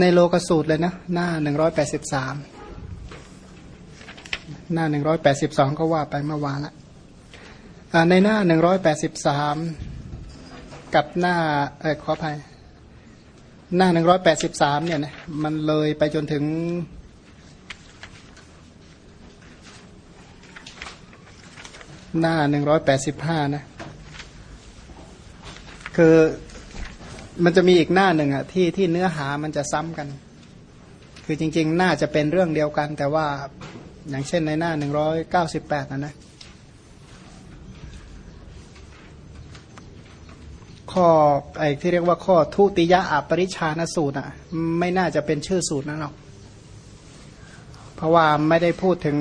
ในโลกสูตรเลยนะ หน้าหนึ่งร้อยแปดสิบสามหน้าหนึ่งร้อยแปดสิบสองก็ว่าไปเมื่อวานละในหน้าหนึ่งร้อยแปดสิบสามกับหน้าเออขออภัย หน้าหนึ่งร้อยแปดสิบสามเนี่ยนะมันเลยไปจนถึงหน้าหนึ่งร้อยแปดสิบห้านะ คือ มันจะมีอีกหน้าหนึ่งอะที่ที่เนื้อหามันจะซ้ำกัน คือจริง ๆ น่าจะเป็นเรื่องเดียวกัน แต่ว่าอย่างเช่นในหน้าหนึ่งร้อยเก้าสิบแปดนะนะข้อไอ้ที่เรียกว่าข้อทุติยะอปริชานสูตรอะ ไม่น่าจะเป็นชื่อสูตรนั่นหรอก เพราะว่าไม่ได้พูดถึง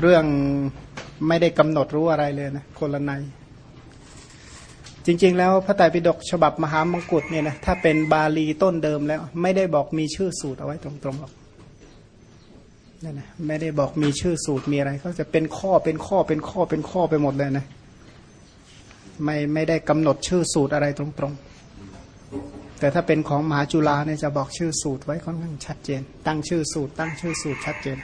เรื่องไม่ได้กำหนดรู้อะไรเลยนะคนละใน จริง ๆ แล้วพระไตรปิฎกฉบับมหามงกุฎเนี่ยนะถ้าเป็นบาลีต้นเดิมแล้ว ไม่ได้บอกมีชื่อสูตรเอาไว้ตรงๆหรอกนี่นนะไม่ได้บอกมีชื่อสูตรมีอะไรเขาจะเป็นข้อเป็นข้อเป็นข้อเป็นข้อไปหมดเลยนะไม่ไม่ได้กำหนดชื่อสูตรอะไรตรงๆ แต่ถ้าเป็นของมหาจุฬาเนี่ยจะบอกชื่อสูตรไว้ค่อนข้างชัดเจน ตั้งชื่อสูตร ตั้งชื่อสูตรชัดเจน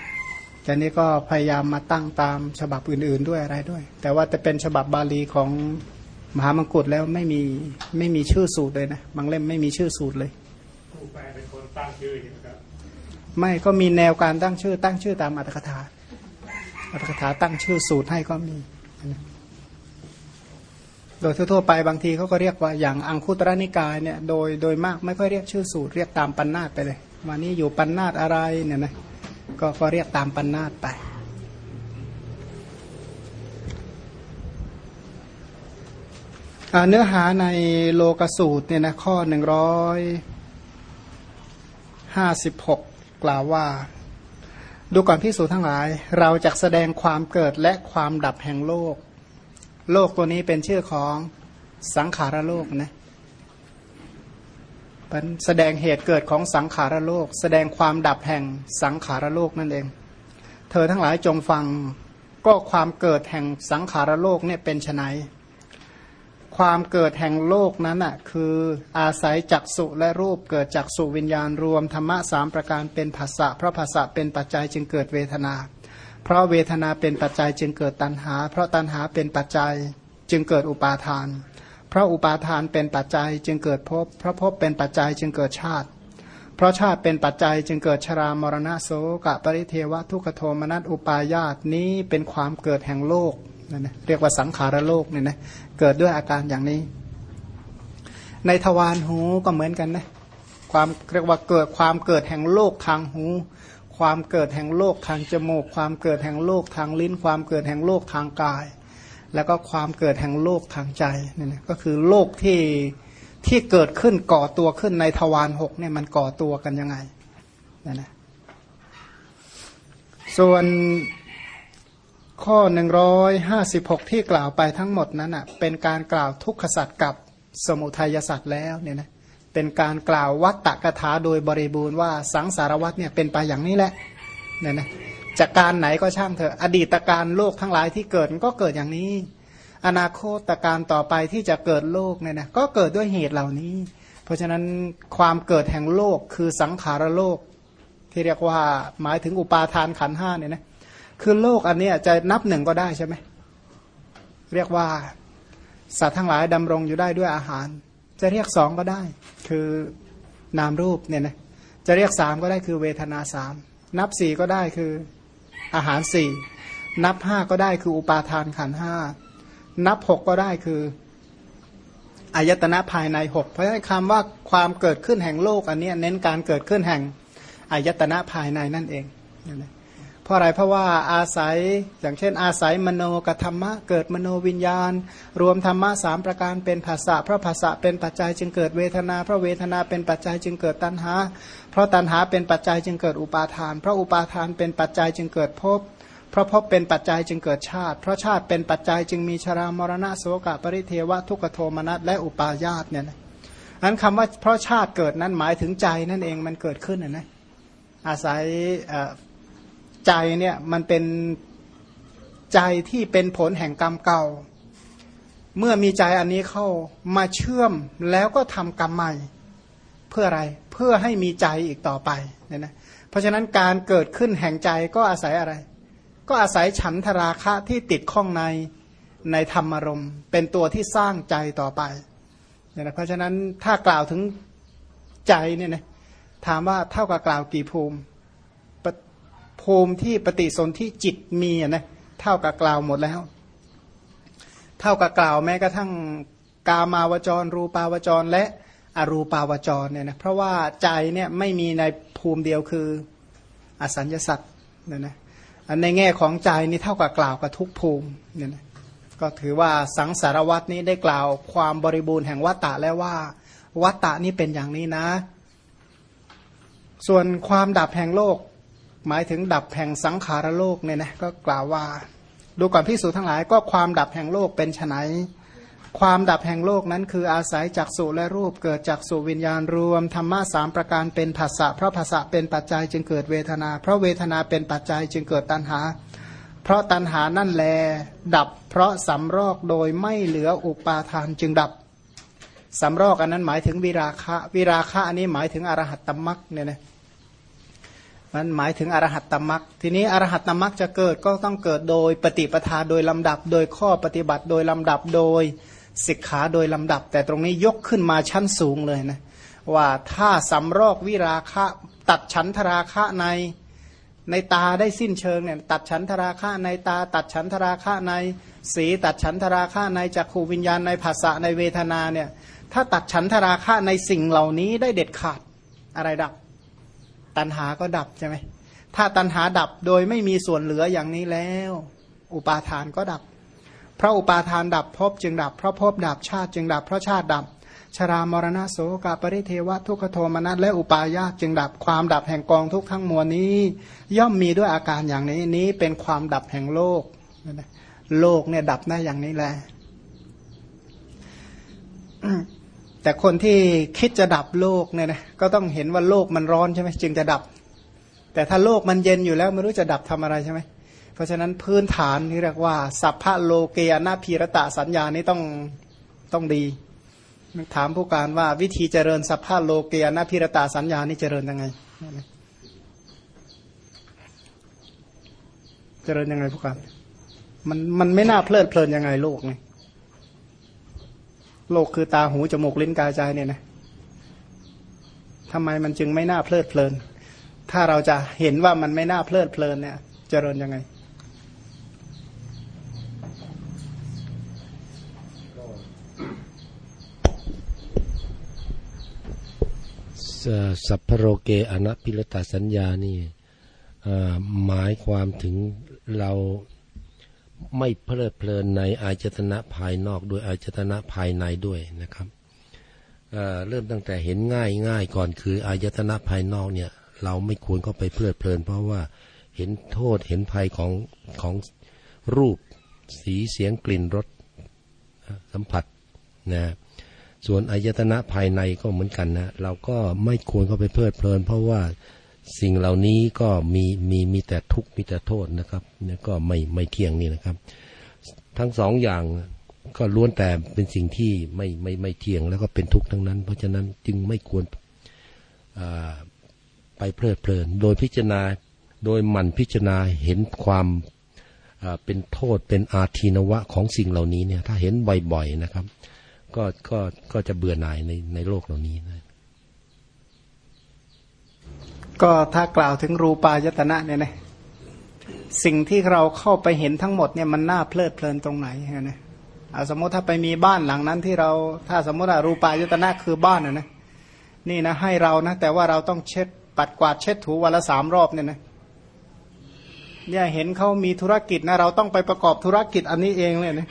แต่นี้ก็พยายามมาตั้งตามฉบับอื่นๆด้วยอะไรด้วย แต่ว่าจะเป็นฉบับบาลีของ มหามงกุฎแล้วไม่มีไม่มีชื่อสูตรเลยนะบางเล่มไม่มีชื่อสูตรเลยผู้แปลเป็นคนตั้งชื่อใช่ไหมครับไม่ก็มีแนวการตั้งชื่อ ตั้งชื่อตามอัตถกถาอัตถกถาตั้งชื่อสูตรให้ก็มีโดยทั่วๆไปบางทีเขาก็เรียกว่าอย่างอังคุตรนิกายเนี่ยโดยโดยมากไม่ค่อยเรียกชื่อสูตรเรียกตามปัญนาตไปเลยวันนี้อยู่ปัญนาตอะไรเนี่ยนะก็ก็เรียกตามปัญนาตไป เนื้อหาในโลกสูตรเนี่ยนะข้อหนึ่งร้อยห้าสิบหกกล่าวว่า ดูก่อนพิสูจทั้งหลาย เราจะแสดงความเกิดและความดับแห่งโลก โลกตัวนี้เป็นชื่อของสังขารโลกนะเป็นแสดงเหตุเกิดของสังขารโลก แสดงความดับแห่งสังขารโลกนั่นเอง เธอทั้งหลายจงฟังก็ความเกิดแห่งสังขารโลกเนี่ยเป็นไน ความเกิดแห่งโลกนั้นอะคืออาศัยจักสุและรูปเกิดจักสุวิญญาณรวมธรรมะสามประการเป็นภาษะเพราะภาษะเป็นปัจจัยจึงเกิดเวทนา เพราะเวทนาเป็นปัจจัยจึงเกิดตัณหา เพราะตัณหาเป็นปัจจัยจึงเกิดอุปาทาน เพราะอุปาทานเป็นปัจจัยจึงเกิดภพเพราะภพเป็นปัจจัยจึงเกิดชาติ เพราะชาติเป็นปัจจัยจึงเกิดชรามรณะโสกะปริเทวะทุกขโทมนัสอุปายาตนี้เป็นความเกิดแห่งโลก นั่นนะเรียกว่าสังขารโลกเนี่ยนะเกิดด้วยอาการอย่างนี้ ในทวารหูก็เหมือนกันนะความเรียกว่าเกิดความเกิดแห่งโลกทางหู ความเกิดแห่งโลกทางจมูก ความเกิดแห่งโลกทางลิ้น ความเกิดแห่งโลกทางกาย แล้วก็ความเกิดแห่งโลกทางใจนี่นะก็คือโลกที่ที่เกิดขึ้นก่อตัวขึ้นในทวารหกเนี่ยมันก่อตัวกันยังไงนั่นนะส่วน ข้อ 156 ที่กล่าวไปทั้งหมดนั้นอะเป็นการกล่าวทุกขสัตว์กับสมุทัยสัตว์แล้วเนี่ยนะเป็นการกล่าววัตตะกถาโดยบริบูรณ์ว่าสังสารวัตเนี่ยเป็นไปอย่างนี้แหละเนี่ยนะจากการไหนก็ช่างเถอะ อดีตการโลกทั้งหลายที่เกิดก็เกิดอย่างนี้ อนาคตการต่อไปที่จะเกิดโลกเนี่ยนะก็เกิดด้วยเหตุเหล่านี้ เพราะฉะนั้นความเกิดแห่งโลกคือสังขารโลก ที่เรียกว่าหมายถึงอุปาทานขันห้าเนี่ยนะ คือโลกอันนี้จะนับหนึ่งก็ได้ใช่ไหมเรียกว่าสัตว์ทั้งหลายดำรงอยู่ได้ด้วยอาหาร จะเรียกสองก็ได้ คือนามรูปเนี่ยนะจะเรียกสามก็ได้คือเวทนาสามนับสี่ก็ได้คืออาหารสี่นับห้าก็ได้คืออุปาทานขันห้านับหกก็ได้คืออายตนะภายในหกเพราะฉะนั้นคำว่าความเกิดขึ้นแห่งโลกอันนี้เน้นการเกิดขึ้นแห่งอายตนะภายในนั่นเองนะ เพราะอะไรเพราะว่าอาศัยอย่างเช่น อาศัยมโนกับธรรมะเกิดมโนวิญญาณ รวมธรรมะสามประการเป็นภาษาเพราะภาษาเป็นปัจจัยจึงเกิดเวทนาเพราะเวทนาเป็นปัจจัยจึงเกิดตัณหา เพราะตัณหาเป็นปัจจัยจึงเกิดอุปาทาน เพราะอุปาทานเป็นปัจจัยจึงเกิดภพเพราะภพเป็นปัจจัยจึงเกิดชาติ เพราะชาติเป็นปัจจัยจึงมีชรามรณะโสกะปริเทวะทุกขโทมนัสและอุปาญาตเนี่ยนะนั้นคำว่าเพราะชาติเกิดนั้นหมายถึงใจนั่นเองมันเกิดขึ้นนะนะอาศัย ใจเนี่ยมันเป็นใจที่เป็นผลแห่งกรรมเก่า เมื่อมีใจอันนี้เข้ามาเชื่อมแล้วก็ทำกรรมใหม่ เพื่ออะไรเพื่อให้มีใจอีกต่อไปเนี่ยนะเพราะฉะนั้นการเกิดขึ้นแห่งใจก็อาศัยอะไร ก็อาศัยฉันทราคะที่ติดข้องในในธรรมารมณ์ เป็นตัวที่สร้างใจต่อไปเนี่ยนะเพราะฉะนั้นถ้ากล่าวถึงใจเนี่ยนะถามว่าเท่ากับกล่าวกี่ภูมิ ภูมิที่ปฏิสนธิจิตมีนะเท่ากับกล่าวหมดแล้ว เท่ากับกล่าวแม้กระทั่งกามาวจร รูปาวจรและอรูปาวจรเนี่ยนะเพราะว่าใจเนี่ยไม่มีในภูมิเดียวคืออสัญญสัตว์เนี่ยนะในแง่ของใจนี่เท่ากับกล่าวกับทุกภูมิเนี่ยนะก็ถือว่าสังสารวัตนี้ได้กล่าวความบริบูรณ์แห่งวัตตะแล้วว่า วัตตะนี่เป็นอย่างนี้นะ ส่วนความดับแห่งโลก หมายถึงดับแห่งสังขารโลกเนี่ยนะก็กล่าวว่า ดูก่อนพิสูจทั้งหลายก็ความดับแห่งโลกเป็นไนความดับแห่งโลกนั้นคืออาศัยจากสุและรูปเกิดจากสุวิญญาณรวมธรรมะสามประการเป็นภาษะเพราะภาษะเป็นปัจจัยจึงเกิดเวทนา เพราะเวทนาเป็นปัจจัยจึงเกิดตัณหา เพราะตัณหานั่นแล ดับ เพราะสำรอกโดยไม่เหลืออุปาทานจึงดับสำรอกอันนั้นหมายถึงวิราคะ วิราคะอันนี้หมายถึงอรหัตตมรักเนี่ยนะ มันหมายถึงอรหัตตมรักทีนี้อรหัตตมรักจะเกิดก็ต้องเกิดโดยปฏิปทาโดยลำดับ โดยข้อปฏิบัติโดยลำดับโดยสิกขาโดยลำดับ แต่ตรงนี้ยกขึ้นมาชั้นสูงเลยนะว่าถ้าสำรอกวิราคะ ตัดฉันทราคะในในตาได้สิ้นเชิงเนี่ยตัดฉันทราคะในตา ตัดฉันทราคะในสี ตัดฉันทราคะในจักขูวิญญาณในภาษะในเวทนาเนี่ยถ้าตัดฉันทราคะในสิ่งเหล่านี้ได้เด็ดขาดอะไรดับ ตัณหาก็ดับใช่ไหมถ้าตัณหาดับโดยไม่มีส่วนเหลืออย่างนี้แล้ว อุปาทานก็ดับ เพราะอุปาทานดับภพจึงดับ เพราะภพดับชาติจึงดับ เพราะชาติดับ ชรามรณะโสกาปริเทวะทุกขโทมนัสและอุปาญาจึงดับความดับแห่งกองทุกทั้งมวลนี้ ย่อมมีด้วยอาการอย่างนี้นี้เป็นความดับแห่งโลก โลกเนี่ยดับได้อย่างนี้แหละ แต่คนที่คิดจะดับโลกเนี่ยนะก็ต้องเห็นว่าโลกมันร้อนใช่ไหมจึงจะดับ แต่ถ้าโลกมันเย็นอยู่แล้วไม่รู้จะดับทำอะไรใช่ไหมเพราะฉะนั้นพื้นฐานที่เรียกว่า สัพพะโลเกยนาพีรตะสัญญานี้ต้องต้องดี ถามผู้การว่าวิธีเจริญสัพพะโลเกยนาพีรตะสัญญานี้เจริญยังไง เจริญยังไงผู้การมันมันไม่น่าเพลิดเพลินยังไงโลกไง โลกคือตาหูจมูกลิ้นกายใจเนี่ยนะทำไมมันจึงไม่น่าเพลิดเพลิน ถ้าเราจะเห็นว่ามันไม่น่าเพลิดเพลินเนี่ยเจริญยังไงสัพพโรเกอนัพิรตาสัญญานี่หมายความถึงเรา ไม่เพลิดเพลินในอายตนะภายนอกด้วยอายตนะภายในด้วยนะครับเเริ่มตั้งแต่เห็นง่ายง่ายก่อนคืออายตนะภายนอกเนี่ย เราไม่ควรเข้าไปเพลิดเพลิน เพราะว่าเห็นโทษเห็นภัยของของรูปสีเสียงกลิ่นรสสัมผัสนะส่วนอายตนะภายในก็เหมือนกันนะเราก็ไม่ควรเข้าไปเพลิดเพลิน เพราะว่า สิ่งเหล่านี้ก็มีมีมีแต่ทุกข์มีแต่โทษนะครับเนี่ยก็ไม่ไม่เที่ยงนี่นะครับ ทั้งสองอย่างก็ล้วนแต่เป็นสิ่งที่ไม่ไม่ไม่เที่ยงแล้วก็เป็นทุกข์ทั้งนั้น เพราะฉะนั้นจึงไม่ควรไปเพลิดเพลิน โดยพิจารณาโดยหมั่นพิจารณาเห็นความเป็นโทษเป็นอาทีนวะของสิ่งเหล่านี้เนี่ยถ้าเห็นบ่อยๆนะครับ ก็ก็ก็จะเบื่อหน่ายในในโลกเหล่านี้นะ ก็ถ้ากล่าวถึงรูปายตนะเนี่ยนะสิ่งที่เราเข้าไปเห็นทั้งหมดเนี่ยมันน่าเพลิดเพลินตรงไหนนะเอาสมมติถ้าไปมีบ้านหลังนั้นที่เราถ้าสมมติว่ารูปายตนะคือบ้านนะนะนี่นะให้เรานะแต่ว่าเราต้องเช็ดปัดกวาดเช็ดถูวันละสามรอบเนี่ยนะเนี่ยเห็นเขามีธุรกิจนะเราต้องไปประกอบธุรกิจอันนี้เองเลยนะ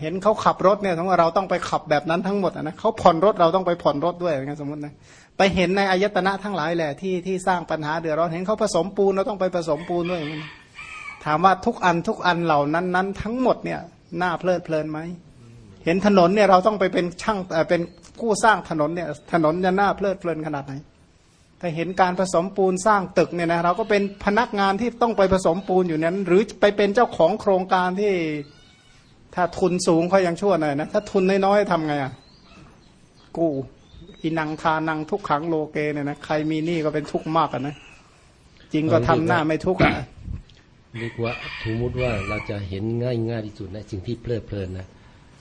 เห็นเขาขับรถเนี่ยทั้งเราต้องไปขับแบบนั้นทั้งหมดนะเขาผ่อนรถเราต้องไปผ่อนรถด้วยอย่างสมมตินะไปเห็นในอายตนะทั้งหลายแหละที่ที่สร้างปัญหาเดือดร้อนเห็นเขาผสมปูนเราต้องไปผสมปูนด้วยถามว่าทุกอันทุกอันเหล่านั้นนั้นทั้งหมดเนี่ยน่าเพลิดเพลินไหมเห็นถนนเนี่ยเราต้องไปเป็นช่างเป็นผู้สร้างถนนเนี่ยถนนจะน่าเพลิดเพลินขนาดไหนถ้าเห็นการผสมปูนสร้างตึกเนี่ยนะเราก็เป็นพนักงานที่ต้องไปผสมปูนอยู่นั้น หรือไปเป็นเจ้าของโครงการที่ ถ้าทุนสูงเขายังชั่วหน่อยนะ ถ้าทุนน้อยๆทำไงอะกูอินังทานังทุกขังโลเกเนี่ยนะใครมีหนี้ก็เป็นทุกข์มากอะนะจริงก็ทำหน้าไม่ทุกข์อะเรียกว่าสมมติว่าเราจะเห็นง่ายง่ายที่สุดนะสิ่งที่เพลิดเพลินนะ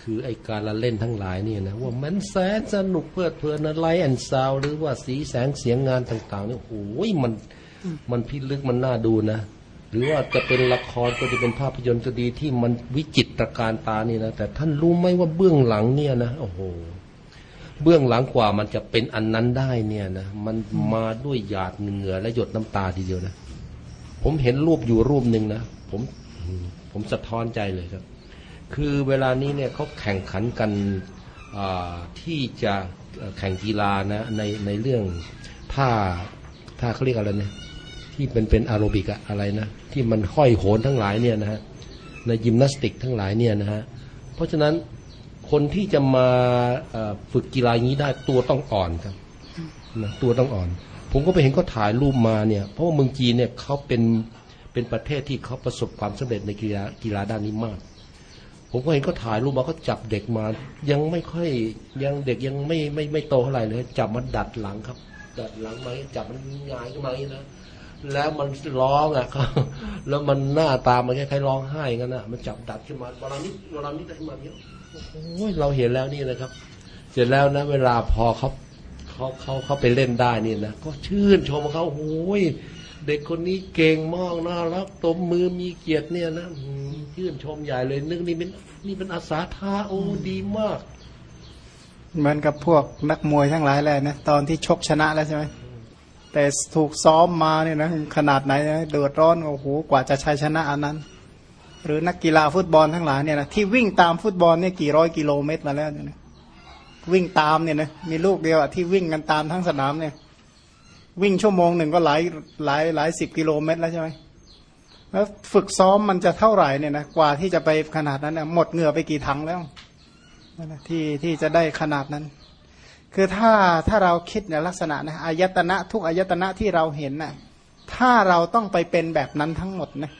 คือไอการละเล่นทั้งหลายเนี่ยนะว่ามันแสนสนุกเพลิดเพลินนะไลแอนซาวหรือว่าสีแสงเสียงงานต่างๆเนี่ยโอ้ยมันมันพิลึกมันน่าดูนะ หรือว่าจะเป็นละครก็จะเป็นภาพยนตร์ก็ดีที่มันวิจิตรการตานี่นะแต่ท่านรู้ไหมว่าเบื้องหลังเนี่ยนะโอ้โหเบื้องหลังกว่ามันจะเป็นอันนั้นได้เนี่ยนะมันมาด้วยหยาดเหงื่อและหยดน้ำตาทีเดียวนะผมเห็นรูปอยู่รูปหนึ่งนะผมผมสะท้อนใจเลยครับ คือเวลานี้เนี่ยเขาแข่งขันกันที่จะแข่งกีฬานะในในเรื่องท่าท่าเขาเรียกอะไรเนะ ที่เป็นเป็นอารบิกอะอะไรนะที่มันห้อยโหนทั้งหลายเนี่ยนะฮะในยิมนาสติกทั้งหลายเนี่ยนะฮะเพราะฉะนั้นคนที่จะมาฝึกกีฬาอย่นี้ได้ตัวต้องอ่อนครับนะตัวต้องอ่อน ผมก็ไปเห็นเขาถ่ายรูปมาเนี่ย เพราะว่าเมืองจีนเนี่ยเขาเป็นเป็นประเทศที่เขาประสบความสำเร็จในกีฬากีฬาด้านนี้มาก ผมก็เห็นเขาถ่ายรูปมาเขาจับเด็กมา ยังไม่ค่อยยังเด็กยังไม่ไม่ไม่โตเท่าไหร่เลยจับมันดัดหลังครับ ดัดหลังไหมจับมันงายขึ้นมาอย่างนี้นะ แล้วมันร้องอะเขาแล้วมันหน้าตามันคล้ายๆร้องไห้งั้นนะมันจับดัดขึ้นมาเวลานี้เวลานี้ดัดขึ้นมาเนี้ยโอ้ยเราเห็นแล้วนี่นะครับ เสร็จแล้วนะเวลาพอเขาเขาเขาเขาไปเล่นได้นี่นะก็ชื่นชมเขาโอ้ยเด็กคนนี้เก่งมากน่ารักตบมือมีเกียรติเนี่ยนะชื่นชมใหญ่เลยนึกนี่เป็นนี่เป็นอาสาท่าโอ้ดีมาก เหมือนกับพวกนักมวยทั้งหลายแหละนะตอนที่ชกชนะแล้วใช่ไหม แต่ถูกซ้อมมาเนี่ยนะขนาดไหนเดือดร้อนโอ้โหกว่าจะชัยชนะอันนั้น หรือนักกีฬาฟุตบอลทั้งหลายเนี่ยนะที่วิ่งตามฟุตบอลเนี่ยกี่ร้อยกิโลเมตรมาแล้วเนี่ยนะวิ่งตามเนี่ยนะมีลูกเดียวอะที่วิ่งกันตามทั้งสนามเนี่ย วิ่งชั่วโมงหนึ่งก็หลายหลายหลายสิบกิโลเมตรแล้วใช่ไหมแล้วฝึกซ้อมมันจะเท่าไหร่เนี่ยนะกว่าที่จะไปขนาดนั้นนะหมดเหงื่อไปกี่ถังแล้วที่ที่จะได้ขนาดนั้น คือถ้าถ้าเราคิดในลักษณะนะอายตนะทุกอายตนะที่เราเห็นนะ่ะถ้าเราต้องไปเป็นแบบนั้นทั้งหมดนะ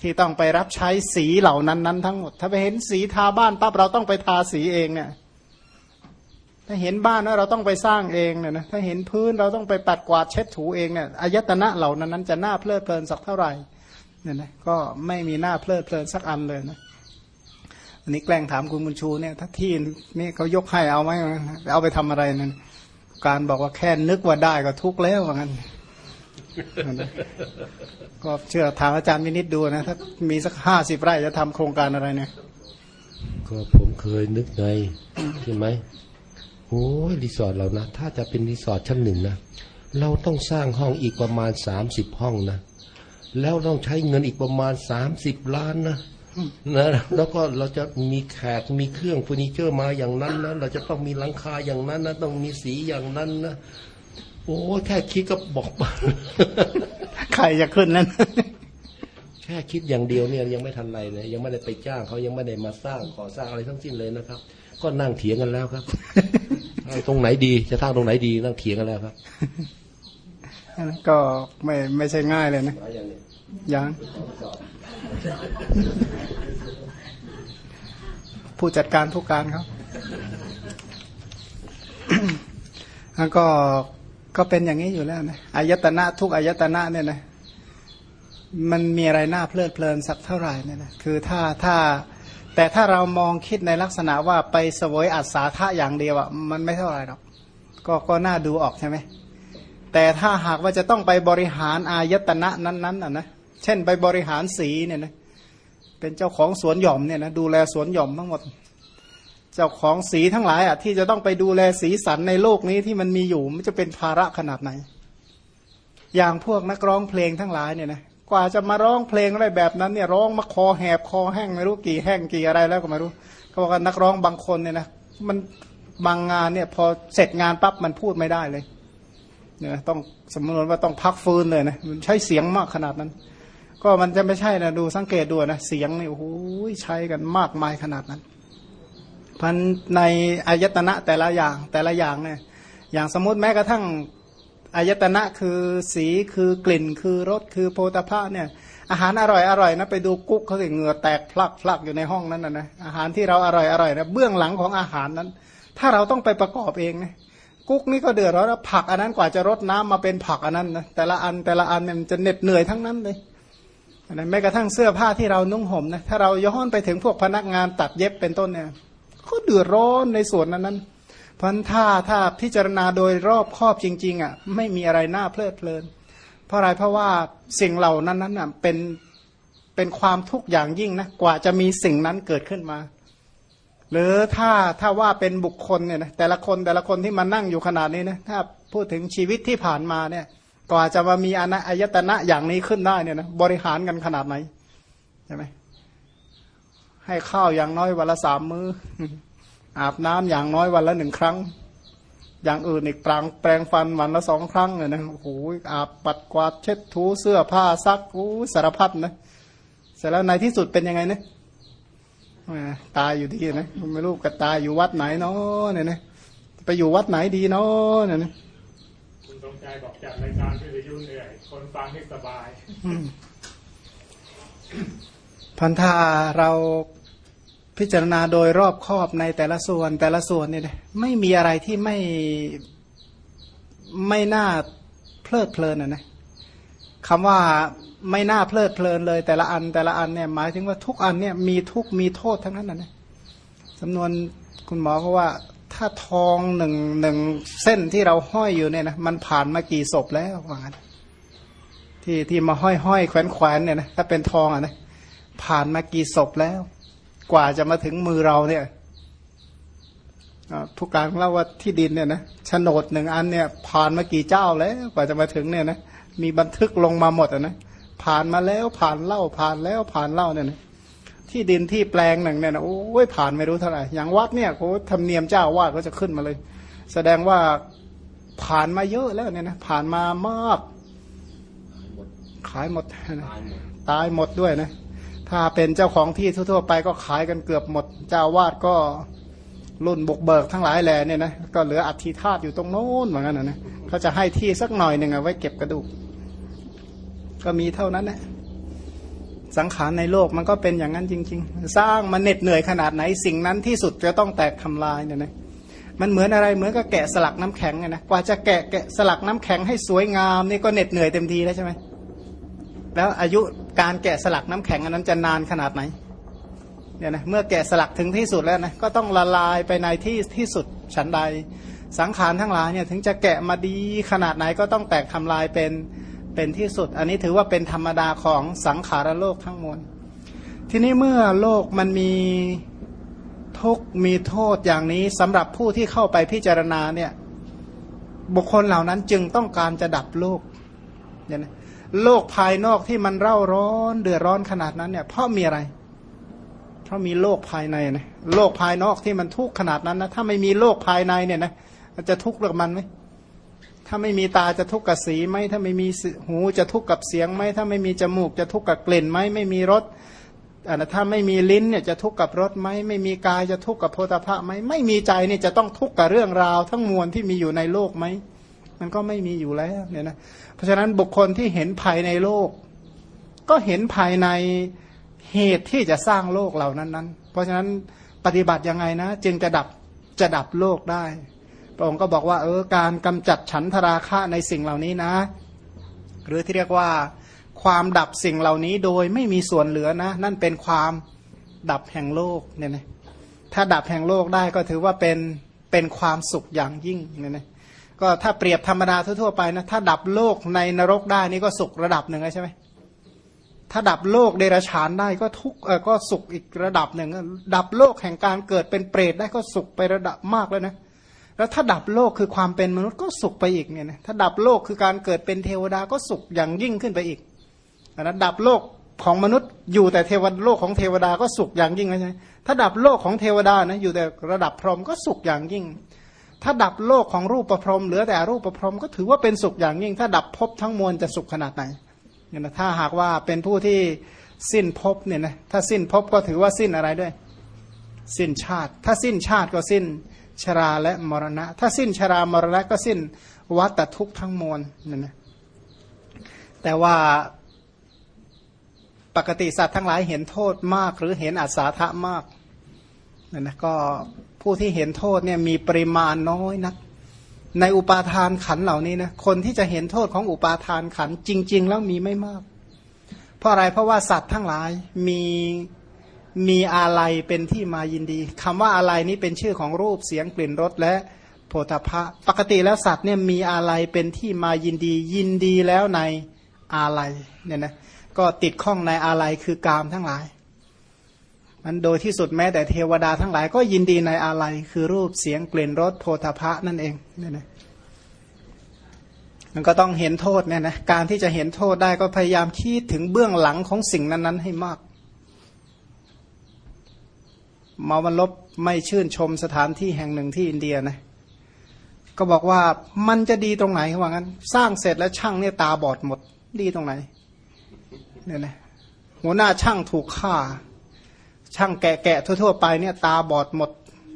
ที่ต้องไปรับใช้สีเหล่านั้นนั้นทั้งหมด ถ้าไปเห็นสีทาบ้านปั๊บเราต้องไปทาสีเองเนี่ยถ้าเห็นบ้านนะเราต้องไปสร้างเองเนี่ยนะถ้าเห็นพื้นเราต้องไปปัดกวาดเช็ดถูเองเนี่ยอายตนะเหล่านั้นนั้นจะน่าเพลิดเพลินสักเท่าไหร่เนี่ยนะก็ไม่มีหน้าเพลิดเพลินสักอันเลยนะ อันนี้แกล้งถามคุณบุญชูเนี่ยถ้าที่นี่เขายกให้เอาไหมเอาไปทำอะไรนั่นการบอกว่าแค่นึกว่าได้ก็ทุกข์แล้วว่างั้นก็เชื่อถามอาจารย์วินิจดูนะถ้ามีสักห้าสิบไร่จะทำโครงการอะไรเนี่ยก็ผมเคยนึกไงใช่ไหมโอ้ยรีสอร์ทเรานะ ถ้าจะเป็นรีสอร์ทชั้นหนึ่งนะเราต้องสร้างห้องอีกประมาณสามสิบห้องนะ แล้วต้องใช้เงินอีกประมาณสามสิบล้านนะ นะแล้วก็เราจะมีแขกมีเครื่องเฟอร์นิเจอร์มาอย่างนั้นนะเราจะต้องมีหลังคาอย่างนั้นนะต้องมีสีอย่างนั้นนะโอ้ยแค่คิดก็บอกใครจะขึ้นนั้นแค่คิดอย่างเดียวเนี่ยยังไม่ทันไรเลยยังไม่ได้ไปจ้างเขายังไม่ได้มาสร้างก่อสร้างอะไรทั้งสิ้นเลยนะครับ ก็นั่งเถียงกันแล้วครับเอาตรงไหนดีจะสร้างตรงไหนดีนั่งเถียงกันแล้วครับก็ไม่ไม่ใช่ง่ายเลยนะ ยังผู้จัดการผู้การครับแล้วก็ก็เป็นอย่างนี้อยู่แล้วนะอายตนะทุกอายตนะเนี่ยนะมันมีอะไรน่าเพลิดเพลินสักเท่าไหร่เนี่ยนะคือถ้าถ้า แต่ถ้าเรามองคิดในลักษณะว่าไปสวยอัศาธาอย่างเดียวอะมันไม่เท่าไหร่หรอกก็ก็น่าดูออกใช่ไหมแต่ถ้าหากว่าจะต้องไปบริหารอายตนะนั้นๆอะนะ เช่นไปบริหารสีเนี่ยนะเป็นเจ้าของสวนหย่อมเนี่ยนะดูแลสวนหย่อมทั้งหมด เจ้าของสีทั้งหลายอะที่จะต้องไปดูแลสีสันในโลกนี้ที่มันมีอยู่มันจะเป็นภาระขนาดไหน อย่างพวกนักร้องเพลงทั้งหลายเนี่ยนะกว่าจะมาร้องเพลงอะไรแบบนั้นเนี่ยร้องมาคอแหบคอแห้งไม่รู้กี่แห้งกี่อะไรแล้วก็ไม่รู้เขาบอกว่านักร้องบางคนเนี่ยนะมันบางงานเนี่ยพอเสร็จงานปั๊บมันพูดไม่ได้เลยเนี่ยต้องสมมติว่าต้องพักฟื้นเลยนะมันใช้เสียงมากขนาดนั้น ก็มันจะไม่ใช่นะดูสังเกตดูนะเสียงนี่โอ้โหใช้กันมากมายขนาดนั้นพันในอายตนะแต่ละอย่างแต่ละอย่างเนี่ยอย่างสมมติแม้กระทั่งอายตนะคือสีคือกลิ่นคือรสคือโพธาภะเนี่ยอาหารอร่อยอร่อยนะไปดูกุ๊กเขาสิเหงื่อแตกพลักพลักอยู่ในห้องนั้นนะนะอาหารที่เราอร่อยอร่อยนะเบื้องหลังของอาหารนั้น ถ้าเราต้องไปประกอบเองนะกุ๊กนี่ก็เดือดร้อนแล้วผักอันนั้นกว่าจะรดน้ำมาเป็นผักอันนั้นนะแต่ละอันแต่ละอันมันจะเหน็ดเหนื่อยทั้งนั้นเลย นะแม้กระทั่งเสื้อผ้าที่เรานุ่งห่มนะถ้าเราย้อนไปถึงพวกพนักงานตัดเย็บเป็นต้นเนี่ยเขาเดือดร้อนในส่วนนั้นนั้นพราะถ้าถ้าพิจารณาโดยรอบครอบจริง ๆอะไม่มีอะไรน่าเพลิดเพลิน เพราะอะไรเพราะว่าสิ่งเหล่านั้นนั้นอะเป็นเป็นความทุกข์อย่างยิ่งนะกว่าจะมีสิ่งนั้นเกิดขึ้นมา หรือถ้าถ้าว่าเป็นบุคคลเนี่ยนะแต่ละคนแต่ละคนที่มานั่งอยู่ขนาดนี้นะถ้าพูดถึงชีวิตที่ผ่านมาเนี่ย กว่าจะมามีอนอายตนะอย่างนี้ขึ้นได้เนี่ยนะบริหารกันขนาดไหนใช่ไหมให้ข้าวอย่างน้อยวันละสามมือ้อ อาบน้ำอย่างน้อยวันละหนึ่งครั้ง อย่างอื่นอีกปรางแปลงฟันวันละสองครั้งเนี่ยนะโอ้โหอาบปัดกวาดเช็ดถูเสื้อผ้าซักอู้สารพัดนะเสร็จแล้วในที่สุดเป็นยังไงเนี่ยตายอยู่ที่นะไม่รู้กับตายอยู่วัดไหนเนาะเนี่ยนะไปอยู่วัดไหนดีเนาะเนี่ยนะ ใจบอกจัดรายการวิทยุเหนื่อย คนฟังให้สบายพันธาเราพิจารณาโดยรอบครอบในแต่ละส่วนแต่ละส่วนเนี่ยไม่มีอะไรที่ไม่ไม่น่าเพลิดเพลินอะนะคำว่าไม่น่าเพลิดเพลินเลย แต่ละอันแต่ละอันเนี่ยหมายถึงว่าทุกอันเนี่ยมีทุกมีโทษทั้งนั้นนะนะสำนวนคุณหมอก็ว่า ถ้าทองหนึ่งหนึ่งเส้นที่เราห้อยอยู่เนี่ยนะมันผ่านมากี่ศพแล้วว่างั้นที่ที่มาห้อยห้อยแขวนแขวนเนี่ยนะถ้าเป็นทองอะนะผ่านมากี่ศพแล้ว กว่าจะมาถึงมือเราเนี่ยผู้การเล่าว่าที่ดินเนี่ยนะโฉนดหนึ่งอันเนี่ย ผ่านมากี่เจ้าแล้วกว่าจะมาถึงเนี่ยนะมีบันทึกลงมาหมดอะนะผ่านมาแล้วผ่านเล่าผ่านแล้วผ่านเล่าเนี่ยนะ ที่ดินที่แปลงหนึ่งเนี่ยนะโอ้ยผ่านไม่รู้เท่าไหร่อย่างวัดเนี่ยโอ้ธรรมเนียมเจ้าวาดก็จะขึ้นมาเลย แสดงว่าผ่านมาเยอะแล้วเนี่ยนะผ่านมามากขายหมดตายหมดด้วยนะถ้าเป็นเจ้าของที่ทั่วๆไปก็ขายกันเกือบหมด เจ้าวาดก็รุ่นบุกเบิกทั้งหลายแหล่เนี่ยนะก็เหลืออัฐิธาตุอยู่ตรงโน้นเหมือนกันนะนะเขาจะให้ที่สักหน่อยหนึ่งเอาไว้เก็บกระดูก ก็มีเท่านั้นแหละ สังขารในโลกมันก็เป็นอย่างนั้นจริง ๆ สร้างมันเหน็ดเหนื่อยขนาดไหนสิ่งนั้นที่สุดจะต้องแตกทำลายเนี่ยนะมันเหมือนอะไรเหมือนกับแกะสลักน้ำแข็งไงนะกว่าจะแกะแกะสลักน้ำแข็งให้สวยงามนี่ก็เหน็ดเหนื่อยเต็มทีแล้วใช่ไหมแล้วอายุการแกะสลักน้ำแข็งอันนั้นจะนานขนาดไหนเนี่ยนะเมื่อแกะสลักถึงที่สุดแล้วนะก็ต้องละลายไปในที่ที่สุดฉันใด สังขารทั้งหลายเนี่ยถึงจะแกะมาดีขนาดไหนก็ต้องแตกทำลายเป็น เป็นที่สุด อันนี้ถือว่าเป็นธรรมดาของสังขารโลกทั้งมวลทีนี้เมื่อโลกมันมีทุกมีโทษอย่างนี้สำหรับผู้ที่เข้าไปพิจารณาเนี่ยบุคคลเหล่านั้นจึงต้องการจะดับโลกเนี่ยนะโลกภายนอกที่มันเร่าร้อนเดือดร้อนขนาดนั้นเนี่ยเพราะมีอะไร เพราะมีโลกภายในนะโลกภายนอกที่มันทุกข์ขนาดนั้นนะถ้าไม่มีโลกภายในเนี่ยนะจะทุกข์กับมันไหม ถ้าไม่มีตาจะทุกข์กับสีไหมถ้าไม่มีหูจะทุกข์กับเสียงไหมถ้าไม่มีจมูกจะทุกข์กับกลิ่นไหมไม่มีรสอ่าถ้าไม่มีลิ้นเนี่ยจะทุกข์กับรสไหมไม่มีกายจะทุกข์กับโพธาภะไหมไม่มีใจเนี่ยจะต้องทุกข์กับเรื่องราว ทั้งมวลที่มีอยู่ในโลกไหมมันก็ไม่มีอยู่แล้วเนี่ยนะเพราะฉะนั้นบุคคลที่เห็นภายในโลก ก็เห็นภายในเหตุที่จะสร้างโลกเหล่านั้นนั้นเพราะฉะนั้นปฏิบัติยังไงนะ จึงจะดับจะดับโลกได้ พระองค์ก็บอกว่าเออการกำจัดฉันทราคะในสิ่งเหล่านี้นะ หรือที่เรียกว่า ความดับสิ่งเหล่านี้โดยไม่มีส่วนเหลือนะ นั่นเป็นความดับแห่งโลกเนี่ยนะถ้าดับแห่งโลกได้ก็ถือว่าเป็นเป็นความสุขอย่างยิ่งเนี่ยนะก็ถ้าเปรียบธรรมดาทั่วๆไปนะถ้าดับโลกในนรกได้นี่ก็สุขระดับหนึ่งใช่ไหมถ้าดับโลกเดรัจฉานได้ก็ทุกเออก็สุขอีกระดับหนึ่งดับโลกแห่งการเกิดเป็นเปรตได้ก็สุขไประดับมากแล้วนะ แล้วถ้าดับโลกคือความเป็นมนุษย์ก็สุขไปอีกเนี่ยนะถ้าดับโลกคือการเกิดเป็นเทวดาก็สุขอย่างยิ่งขึ้นไปอีกนะดับโลกของมนุษย์อยู่แต่เทวดาโลกของเทวดาก็สุขอย่างยิ่งใช่ไหมถ้าดับโลกของเทวดานะอยู่แต่ระดับพรหมก็สุขอย่างยิ่ง ถ้าดับโลกของรูปประพรหมเหลือแต่รูปประพรหมก็ถือว่าเป็นสุขอย่างยิ่ง ถ้าดับภพทั้งมวลจะสุขขนาดไหนเนี่ยนะถ้าหากว่าเป็นผู้ที่สิ้นภพเนี่ยนะถ้าสิ้นภพก็ถือว่าสิ้นอะไรด้วย สิ้นชาติ ถ้าสิ้นชาติก็สิ้น ชราและมรณะ ถ้าสิ้นชรามรณะก็สิ้นวัตทุกข์ทั้งมวลนั่นนะแต่ว่าปกติสัตว์ทั้งหลายเห็นโทษมาก หรือเห็นอัศาทะมากนั่นนะก็ผู้ที่เห็นโทษเนี่ยมีปริมาณน้อยนัก ในอุปาทานขันเหล่านี้นะคนที่จะเห็นโทษของอุปาทานขันจริง ๆ แล้วมีไม่มาก เพราะอะไรเพราะว่าสัตว์ทั้งหลายมี มีอะไรเป็นที่มายินดีคำว่าอะไรนี้เป็นชื่อของรูปเสียงกลิ่นรสและโพธพะ ปกติแล้วสัตว์เนี่ยมีอะไรเป็นที่มายินดี ยินดีแล้วในอะไรเนี่ยนะก็ติดข้องในอะไรคือกามทั้งหลาย มันโดยที่สุดแม้แต่เทวดาทั้งหลายก็ยินดีในอะไรคือรูปเสียงกลิ่นรสโพธพะนั่นเองเนี่ยนะมันก็ต้องเห็นโทษเนี่ยนะการที่จะเห็นโทษได้ก็พยายามคิดถึงเบื้องหลังของสิ่งนั้น ๆ ให้มาก มาวันลบไม่ชื่นชมสถานที่แห่งหนึ่งที่อินเดียนะก็บอกว่ามันจะดีตรงไหนว่างั้น สร้างเสร็จแล้วช่างเนี่ยตาบอดหมดดีตรงไหนเนี่ยนะหัวหน้าช่างถูกฆ่า ช่างแกะแกะทั่ว ๆ ไปเนี่ยตาบอดหมด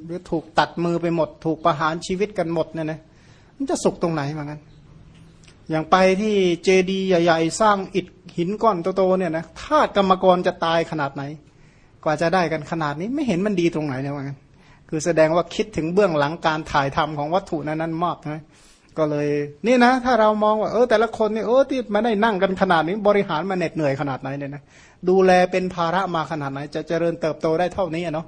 หรือถูกตัดมือไปหมด ถูกประหารชีวิตกันหมดเนี่ยนะมันจะสุขตรงไหนว่างั้นอย่างไปที่เจดีย์ใหญ่ ๆ สร้างอิฐหินก้อนโตๆเนี่ยนะทาสกรรมกรจะตายขนาดไหน กว่าจะได้กันขนาดนี้ไม่เห็นมันดีตรงไหนเนี่ยว่างั้นคือแสดงว่าคิดถึงเบื้องหลังการถ่ายทำของวัตถุนั้นนั้นมากนะก็เลยนี่นะ ถ้าเรามองว่าเออแต่ละคนนี่เออที่มาได้นั่งกันขนาดนี้บริหารมาเหน็ดเหนื่อยขนาดไหนเนี่ยนะดูแลเป็นภาระมาขนาดไหน จะเจริญเติบโตได้เท่านี้เนาะ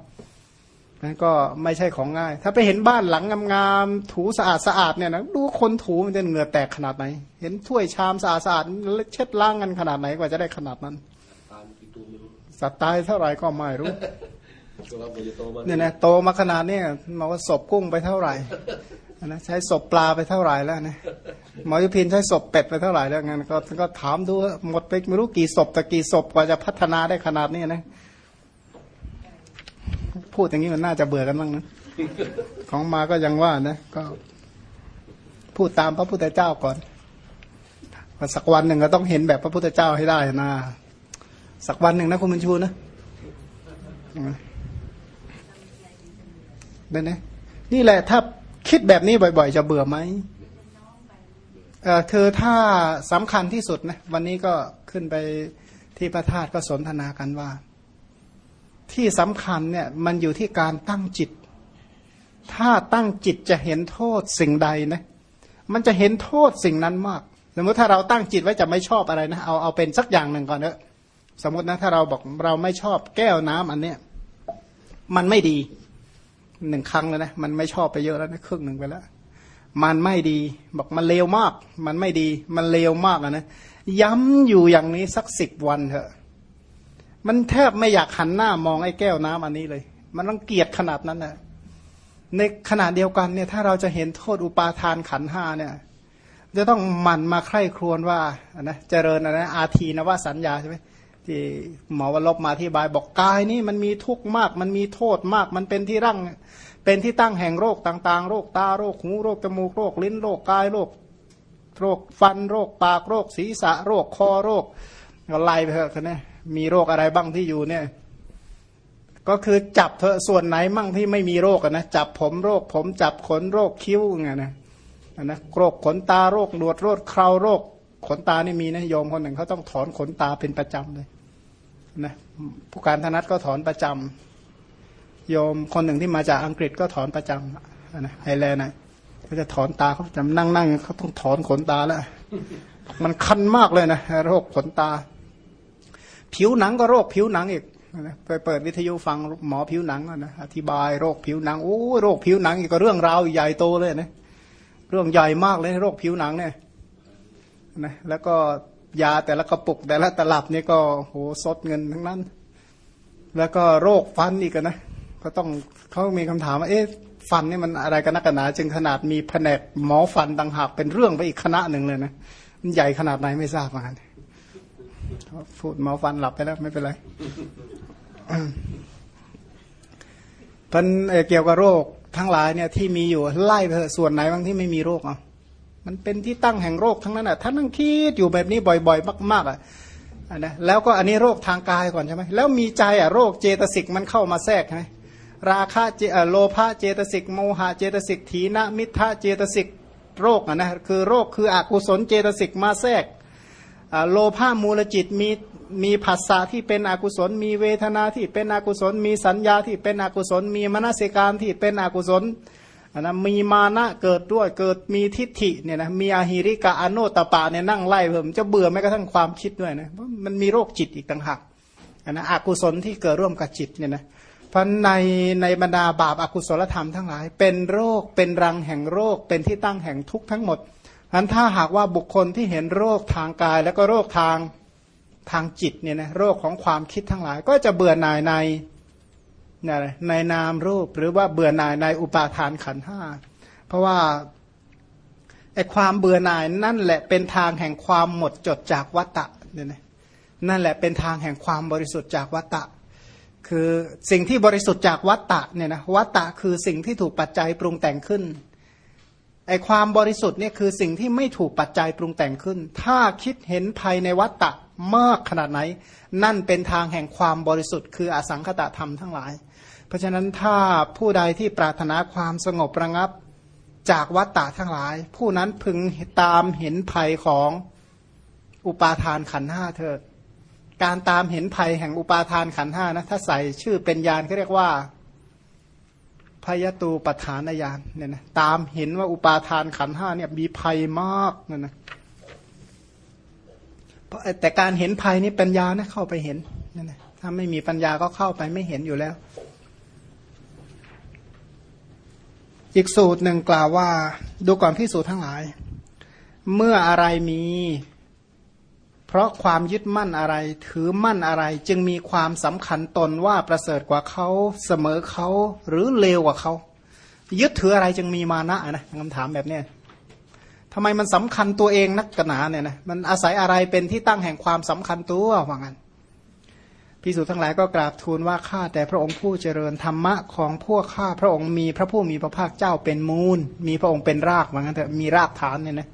นั่นก็ไม่ใช่ของง่าย ถ้าไปเห็นบ้านหลังงามๆถูสะอาดสะอาดเนี่ยนะดูคนถูมันจะเหงื่อแตกขนาดไหน เห็นถ้วยชามสะอาดสะอาดเช็ดล้างกันขนาดไหนกว่าจะได้ขนาดนั้น สัตว์ตายเท่าไหร่ก็ไม่รู้เนี่ยนะโตมาขนาดนี้มาว่าศพกุ้งไปเท่าไหร่นะใช้ศพปลาไปเท่าไหร่แล้วนะหมอยุพินใช้ศพเป็ดไปเท่าไหร่แล้วงั้นก็ก็ถามดูหมดไปไม่รู้กี่ศพแต่กี่ศพกว่าจะพัฒนาได้ขนาดนี้นะพูดอย่างนี้มันน่าจะเบื่อกันบ้างนะของมาก็ยังว่านะก็ พูดตามพระพุทธเจ้าก่อนสักวันหนึ่งก็ต้องเห็นแบบพระพุทธเจ้าให้ได้นะ สักวันหนึ่งนะคุณบุญชูนะเนี่ยนะนี่แหละถ้าคิดแบบนี้บ่อย ๆ จะเบื่อไหมเออคือถ้าสำคัญที่สุดนะวันนี้ก็ขึ้นไปที่พระธาตุก็สนทนากันว่า ที่สำคัญเนี่ยมันอยู่ที่การตั้งจิต ถ้าตั้งจิตจะเห็นโทษสิ่งใดนะมันจะเห็นโทษสิ่งนั้นมาก สมมติถ้าเราตั้งจิตไว้จะไม่ชอบอะไรนะ เอาเอาเป็นสักอย่างหนึ่งก่อนเนอะ สมมตินะถ้าเราบอกเราไม่ชอบแก้วน้ำอันเนี้ยมันไม่ดีหนึ่งครั้งแล้วนะมันไม่ชอบไปเยอะแล้วนะครึ่งหนึ่งไปแล้วมันไม่ดี บอกมันเลวมาก มันไม่ดี มันเลวมากนะย้ำอยู่อย่างนี้สักสิบวันเถอะ มันแทบไม่อยากหันหน้ามองไอ้แก้วน้ำอันนี้เลย มันต้องเกลียดขนาดนั้นนะในขณะเดียวกันเนี่ย ถ้าเราจะเห็นโทษอุปาทานขันห้าเนี่ย จะต้องหมั่นมาใคร่ครวญว่านะเจริญนะอาทีนว่าสัญญาใช่ไหม ที่หมอวลบมาที่บายบอกกายนี่มันมีทุกข์มาก มันมีโทษมาก มันเป็นที่ร่างเป็นที่ตั้งแห่งโรคต่างๆ โรคตาโรคหูโรคจมูกโรคลิ้นโรคกายโรคโรคฟันโรคปากโรคศีรษะ โรคคอโรคไล่ไปเถอะนะมีโรคอะไรบ้างที่อยู่เนี่ย ก็คือจับเถอะส่วนไหนมั่งที่ไม่มีโรคนะจับผมโรคผมจับขนโรคคิ้วไงนะนะโรคขนตาโรคหนวดโรคเคราโรค ขนตานี่มีนะโยมคนหนึ่งเขาต้องถอนขนตาเป็นประจำเลยนะผู้การธนัตก็ถอนประจำโยมคนหนึ่งที่มาจากอังกฤษก็ถอนประจำนะไอแลนด์นะเขาจะถอนตาเขาจำนั่งนั่งเขาต้องถอนขนตาแล้วมันคันมากเลยนะโรคขนตา ผิวหนังก็โรคผิวหนังอีกนะไปเปิดวิทยุฟังหมอผิวหนังนะอธิบายโรคผิวหนังโอ้โรคผิวหนังอีกก็เรื่องราวใหญ่โตเลยนะเรื่องใหญ่มากเลยโรคผิวหนังเนี่ย นะแล้วก็ยาแต่ละกระปุกแต่ละตลับนี่ก็โหสดเงินทั้งนั้น แล้วก็โรคฟันอีกนะก็ต้องเขามีคำถามว่าเอ๊ะฟันนี่มันอะไรกันนักกันหนาจึงขนาดมีแผนกหมอฟันต่างหากเป็นเรื่องไปอีกคณะหนึ่งเลยนะมันใหญ่ขนาดไหนไม่ทราบเหมือนกันพูดหมอฟันหลับไปแล้วไม่เป็นไรพันเกี่ยวกับโรคทั้งหลายเนี่ยที่มีอยู่ไล่ไปส่วนไหนบางที่ไม่มีโรคอะ มันเป็นที่ตั้งแห่งโรคทั้งนั้นอะท่านนั่งคิดอยู่แบบนี้บ่อย ๆ มากๆอะนะแล้วก็อันนี้โรคทางกายก่อนใช่ไหมแล้วมีใจอะโรคเจตสิกมันเข้ามาแทรกใช่ไหมราคะเจโลภะเจตสิกโมหะเจตสิกถีนมิทะเจตสิกโรคอะนะคือโรคคืออกุศลเจตสิกมาแทรกโลภะมูลจิตมีมีภาษาที่เป็นอกุศล มีเวทนาที่เป็นอกุศล มีสัญญาที่เป็นอกุศล มีมนสิการที่เป็นอกุศล นนะมีมานะเกิดด้วยเกิดมีทิฏฐิเนี่ยนะมีอาหิริกะอโนตปาเนี่ยนั่งไล่เพิ่มจะเบื่อแม้กระทั่งความคิดด้วยนะเพราะมันมีโรคจิตอีกต่างหากอันนะอกุศลที่เกิดร่วมกับจิตเนี่ยนะเพราะในในบรรดาบาปอากุศลธรรมทั้งหลาย เป็นโรคเป็นรังแห่งโรค เป็นที่ตั้งแห่งทุกข์ทั้งหมดอันถ้าหากว่าบุคคลที่เห็นโรคทางกาย แล้วก็โรคทางทางจิตเนี่ยนะโรคของความคิดทั้งหลาย ก็จะเบื่อหน่ายใน ในนามรูปหรือว่าเบื่อหน่ายในอุปาทานขันห้าเพราะว่าไอความเบื่อหน่ายนั่นแหละเป็นทางแห่งความหมดจดจากวัตตะเนี่ยนะนั่นแหละเป็นทางแห่งความบริสุทธิ์จากวัตตะ คือสิ่งที่บริสุทธิ์จากวัตตะเนี่ยนะวัตตะคือสิ่งที่ถูกปัจจัยปรุงแต่งขึ้นไอความบริสุทธิ์เนี่ยคือสิ่งที่ไม่ถูกปัจจัยปรุงแต่งขึ้น ถ้าคิดเห็นภายในวัตตะมากขนาดไหน นั่นเป็นทางแห่งความบริสุทธิ์ คืออสังคตะธรรมทั้งหลาย เพราะฉะนั้นถ้าผู้ใดที่ปรารถนาความสงบระงับจากวัตตะทั้งหลาย ผู้นั้นพึงตามเห็นภัยของอุปาทานขันห้าเถิดการตามเห็นภัยแห่งอุปาทานขันห้านะถ้าใส่ชื่อเป็นยานเขาเรียกว่าพยตูปฐานญาณเนี่ยนะตามเห็นว่าอุปาทานขันห้าเนี่ยมีภัยมากเนั่นนะเพราะแต่การเห็นภัยนี่ปัญญานะเข้าไปเห็นนั่นนะถ้าไม่มีปัญญาก็เข้าไปไม่เห็นอยู่แล้ว อีกสูตรหนึ่งกล่าวว่า ดูก่อนพิสูจน์ทั้งหลาย เมื่ออะไรมี เพราะความยึดมั่นอะไร ถือมั่นอะไร จึงมีความสำคัญตนว่าประเสริฐกว่าเขาเสมอเขาหรือเลวกว่าเขายึดถืออะไรจึงมีมานะนะคำถามแบบนี้ทำไมมันสำคัญตัวเองนักหนาเนี่ยนะมันอาศัยอะไรเป็นที่ตั้งแห่งความสำคัญตัวว่างั้น พิสูจน์ทั้งหลายก็กราบทูลว่าข้าแต่พระองค์ผู้เจริญธรรมะของพวกข้าพระองค์มีพระผู้มีพระภาคเจ้าเป็นมูล มีพระองค์เป็นรากว่างั้นเถอะมีรากฐานเนี่ยนะ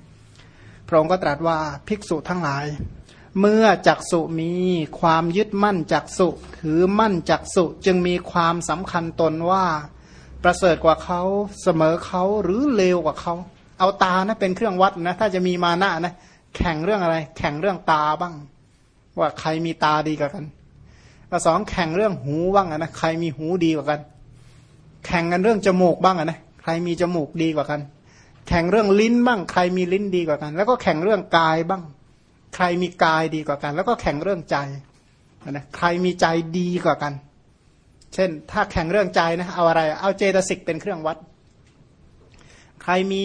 พระองค์ก็ตรัสว่าภิกษุทั้งหลาย เมื่อจักสุมีความยึดมั่นจักสุถือมั่นจักสุจึงมีความสำคัญตนว่า ประเสริฐกว่าเขาเสมอเขาหรือเลวกว่าเขา เอาตานะเป็นเครื่องวัดนะถ้าจะมีมานะนะแข่งเรื่องอะไร แข่งเรื่องตาบ้าง ว่าใครมีตาดีกว่ากัน ก็สองแข่งเรื่องหูบ้างนะใครมีหูดีกว่ากัน แข่งกันเรื่องจมูกบ้างนะใครมีจมูกดีกว่ากัน แข่งเรื่องลิ้นบ้าง ใครมีลิ้นดีกว่ากัน แล้วก็แข่งเรื่องกายบ้าง ใครมีกายดีกว่ากัน แล้วก็แข่งเรื่องใจนะใครมีใจดีกว่ากัน เช่น ถ้าแข่งเรื่องใจนะเอาอะไร เอาเจตสิกเป็นเครื่องวัด ใครมี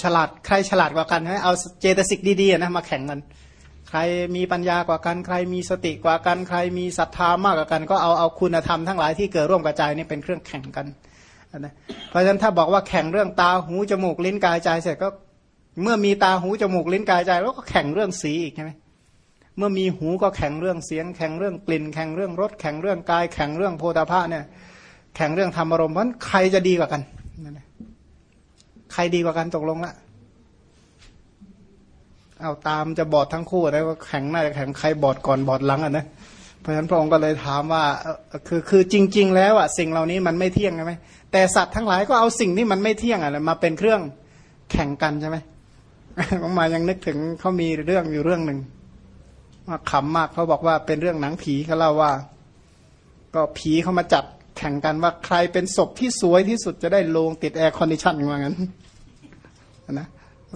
ฉลาดใครฉลาดกว่ากันให้เอาเจตสิกดีๆนะมาแข่งกัน ใครมีปัญญากว่ากันใครมีสติกว่ากันใครมีศรัทธามากกว่ากัน ก็เอาเอาคุณธรรมทั้งหลายที่เกิดร่วมกับใจนี่เป็นเครื่องแข่งกันนะเพราะฉะนั้นถ้าบอกว่าแข่งเรื่องตาหูจมูกลิ้นกายใจเสร็จก็เมื่อมีตาหูจมูกลิ้นกายใจแล้วก็แข่งเรื่องสีอีกใช่ไหมเมื่อมีหูก็แข่งเรื่องเสียง แข่งเรื่องกลิ่น แข่งเรื่องรสแข่งเรื่องกาย แข่งเรื่องโพธาภาเนี่ย แข่งเรื่องธรรมอารมณ์เพราะใครจะดีกว่ากันใครดีกว่ากันตกลงละ เอาตามจะบอดทั้งคู่นะว่าแข่งหน่าจะแข่งใครบอดก่อนบอดหลังอะนะเพราะฉะนั้นพระองค์ก็เลยถามว่าคือคือจริง ๆ แล้วอะสิ่งเหล่านี้มันไม่เที่ยงใช่ไหมแต่สัตว์ทั้งหลายก็เอาสิ่งที่มันไม่เที่ยงอะมาเป็นเครื่องแข่งกันใช่ไหมอาตมายังนึกถึงเขามีเรื่องอยู่เรื่องหนึ่งว่าขำมากเขาบอกว่าเป็นเรื่องหนังผีเขาเล่าว่า ก็ผีเขามาจัดแข่งกันว่าใครเป็นศพที่สวยที่สุดจะได้โลงติด air condition ว่างั้นนะ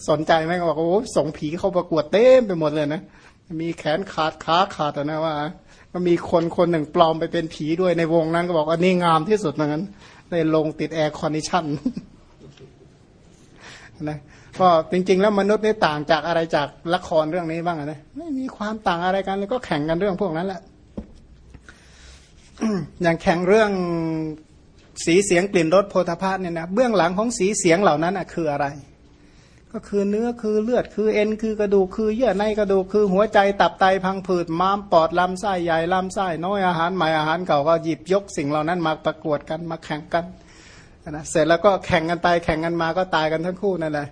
สนใจไหมก็บอกโอ้ส่งผีเข้าประกวดเต็มไปหมดเลยนะ มีแขนขาดขาขาดนะว่าก็มีคนคนหนึ่งปลอมไปเป็นผีด้วยในวงนั้นก็บอกว่านี่งามที่สุดเหมือนกันได้โลงติด air condition นะก็จริง ๆ แล้วมนุษย์นี่ต่างจากอะไรจากละครเรื่องนี้บ้างนะไม่มีความต่างอะไรกันเลยก็แข่งกันเรื่องพวกนั้นแหละอย่างแข่งเรื่องสีเสียงกลิ่นรสโผฏฐัพพะเนี่ยนะเบื้องหลังของสีเสียงเหล่านั้นอะคืออะไร ก็คือเนื้อคือเลือดคือเอ็นคือกระดูกคือเยื่อในกระดูกคือหัวใจตับไตพังผืดม้ามปอดลำไส้ใหญ่ลำไส้น้อยอาหารใหม่อาหารเก่าก็หยิบยกสิ่งเหล่านั้นมาประกวดกันมาแข่งกันนะเสร็จแล้วก็แข่งกันไปแข่งกันมาก็ตายกันทั้งคู่นั่นแหละ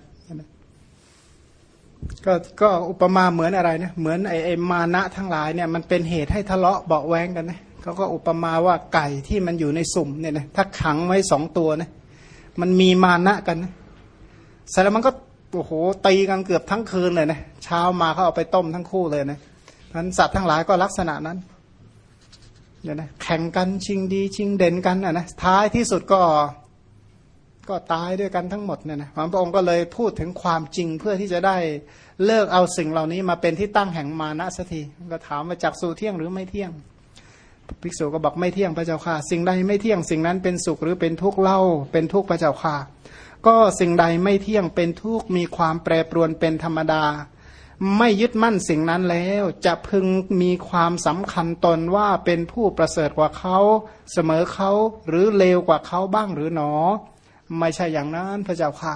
ก็ก็อุปมาเหมือนอะไรนะเหมือนไอ้ไอมานะทั้งหลายเนี่ยมันเป็นเหตุให้ทะเลาะเบาแวงกันนะเขาก็อุปมาว่าไก่ที่มันอยู่ในสุ่มเนี่ยนะถ้าขังไว้สองตัวนะมันมีมานะกันนะเสร็จแล้วมันก็ โอ้โหตีกันเกือบทั้งคืนเลยนะเช้ามาเขาเอาไปต้มทั้งคู่เลยนะพันสัตว์ทั้งหลายก็ลักษณะนั้นเนี่ยนะแข่งกันชิงดีชิงเด่นกันอะนะท้ายที่สุดก็ก็ตายด้วยกันทั้งหมดเนี่ยนะพระองค์ก็เลยพูดถึงความจริงเพื่อที่จะได้เลิกเอาสิ่งเหล่านี้มาเป็นที่ตั้งแห่งมานะสักทีก็ถามว่าจากสู่เที่ยงหรือไม่เที่ยงภิกษุก็บอกไม่เที่ยงพระเจ้าค่ะ สิ่งใดไม่เที่ยงสิ่งนั้นเป็นสุขหรือเป็นทุกข์เล่าเป็นทุกข์พระเจ้าค่ะ ก็สิ่งใดไม่เที่ยงเป็นทุกข์มีความแปรปรวนเป็นธรรมดา ไม่ยึดมั่นสิ่งนั้นแล้ว จะพึงมีความสำคัญตนว่าเป็นผู้ประเสริฐกว่าเขา เสมอเขาหรือเลวกว่าเขาบ้างหรือหนอ ไม่ใช่อย่างนั้นพระเจ้าค่ะ